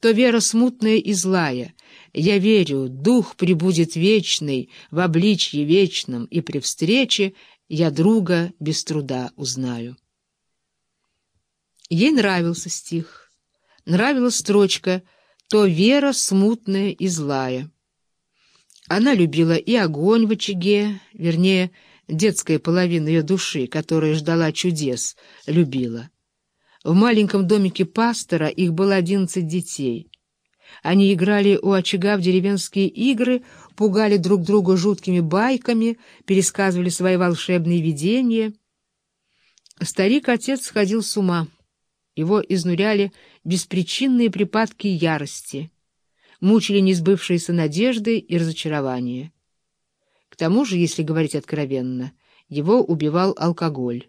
то вера смутная и злая. Я верю, дух прибудет вечный, в обличье вечном, и при встрече я друга без труда узнаю. Ей нравился стих, нравилась строчка «то вера смутная и злая». Она любила и огонь в очаге, вернее, детская половина ее души, которая ждала чудес, любила. В маленьком домике пастора их было одиннадцать детей. Они играли у очага в деревенские игры, пугали друг друга жуткими байками, пересказывали свои волшебные видения. Старик-отец сходил с ума. Его изнуряли беспричинные припадки ярости, мучили несбывшиеся надежды и разочарования. К тому же, если говорить откровенно, его убивал алкоголь.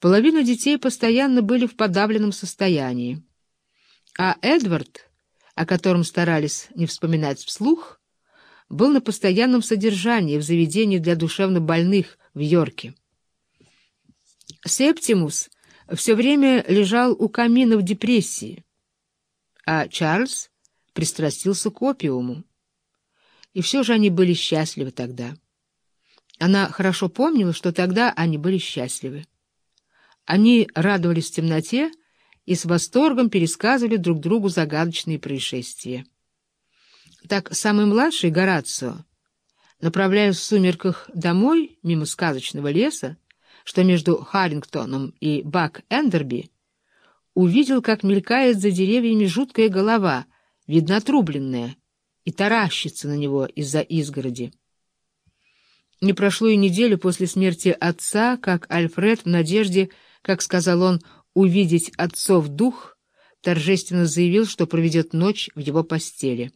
Половина детей постоянно были в подавленном состоянии. А Эдвард, о котором старались не вспоминать вслух, был на постоянном содержании в заведении для душевнобольных в Йорке. Септимус все время лежал у камина в депрессии, а Чарльз пристрастился к опиуму. И все же они были счастливы тогда. Она хорошо помнила, что тогда они были счастливы. Они радовались в темноте и с восторгом пересказывали друг другу загадочные происшествия. Так самый младший, Горацио, направляясь в сумерках домой мимо сказочного леса, что между Харрингтоном и Бак-Эндерби, увидел, как мелькает за деревьями жуткая голова, видно отрубленная, и таращится на него из-за изгороди. Не прошло и неделю после смерти отца, как Альфред в надежде как сказал он, увидеть отцов дух, торжественно заявил, что проведет ночь в его постели.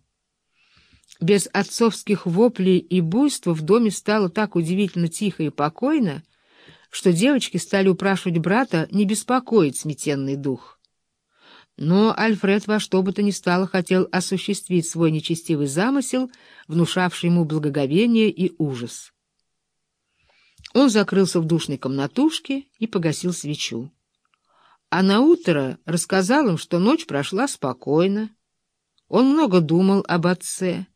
Без отцовских воплей и буйства в доме стало так удивительно тихо и покойно, что девочки стали упрашивать брата не беспокоить сметенный дух. Но Альфред во что бы то ни стало хотел осуществить свой нечестивый замысел, внушавший ему благоговение и ужас. Он закрылся в душной комнатушке и погасил свечу. А наутро рассказал им, что ночь прошла спокойно. Он много думал об отце,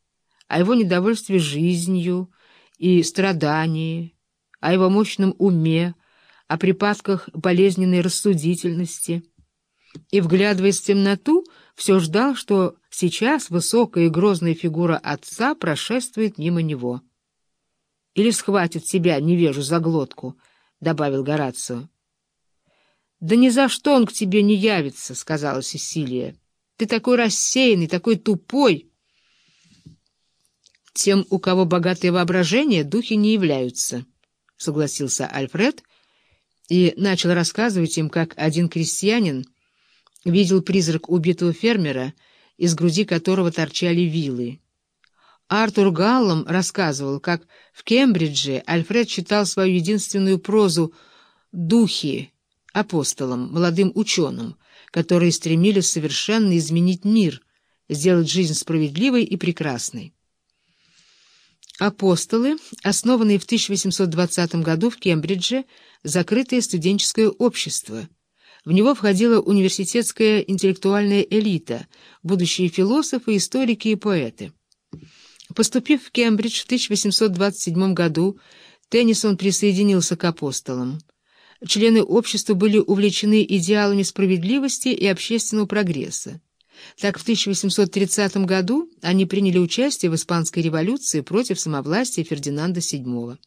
о его недовольстве жизнью и страдании, о его мощном уме, о припадках болезненной рассудительности. И, вглядываясь в темноту, все ждал, что сейчас высокая и грозная фигура отца прошествует мимо него — или схватит себя, невежу, за глотку, — добавил Горацио. — Да ни за что он к тебе не явится, — сказала Сесилия. — Ты такой рассеянный, такой тупой. — Тем, у кого богатое воображение, духи не являются, — согласился Альфред и начал рассказывать им, как один крестьянин видел призрак убитого фермера, из груди которого торчали вилы. Артур Галлом рассказывал, как в Кембридже Альфред читал свою единственную прозу «Духи» апостолам, молодым ученым, которые стремились совершенно изменить мир, сделать жизнь справедливой и прекрасной. «Апостолы», основанные в 1820 году в Кембридже, закрытое студенческое общество. В него входила университетская интеллектуальная элита, будущие философы, историки и поэты. Поступив в Кембридж в 1827 году, Теннисон присоединился к апостолам. Члены общества были увлечены идеалами справедливости и общественного прогресса. Так в 1830 году они приняли участие в Испанской революции против самовластия Фердинанда VII.